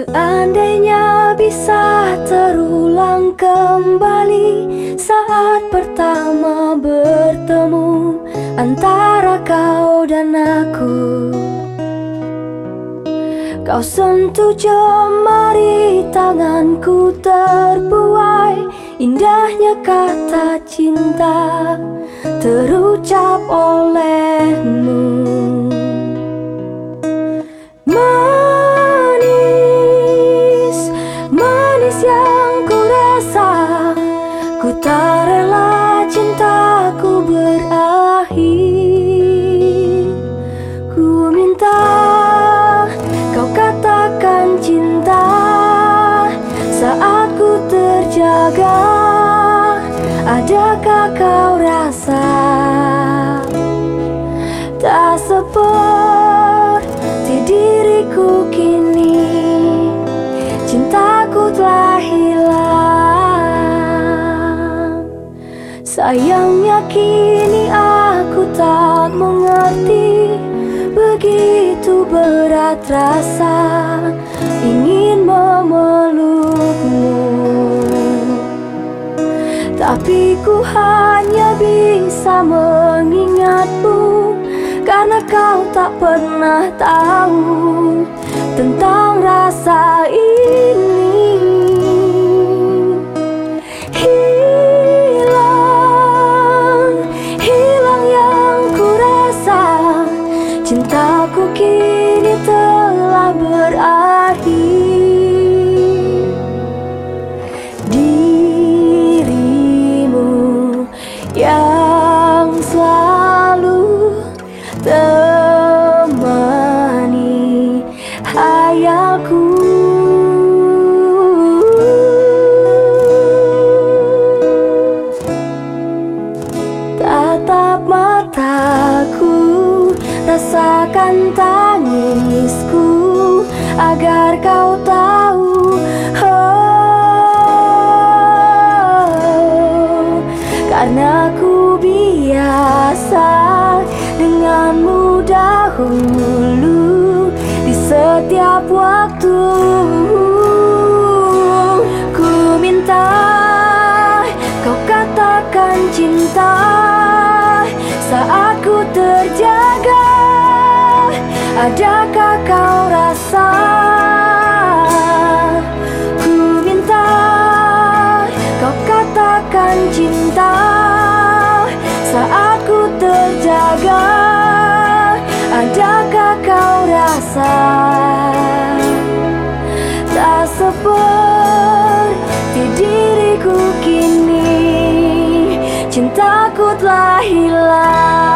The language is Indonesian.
Seandainya bisa terulang kembali saat pertama bertemu antara kau dan aku. Kau sentuh jemari tanganku terbuai Indahnya kata cinta terucap olehmu Adakah kau rasa Tak seperti diriku kini? Cintaku telah hilang. Sayangnya kini aku tak mengerti Begitu berat rasa tapi ku hanya bisa mengingatmu Karena kau tak pernah tahu Tentang rasa ini. Hilang, hilang yang ku rasa Cintaku kini telah berakhir Tatap mataku Rasakan tangisku Agar kau tahu Saat ku terjaga Adakah kau rasa? Ku minta kau katakan cinta. Saat ku terjaga Adakah kau rasa takutlah hilang.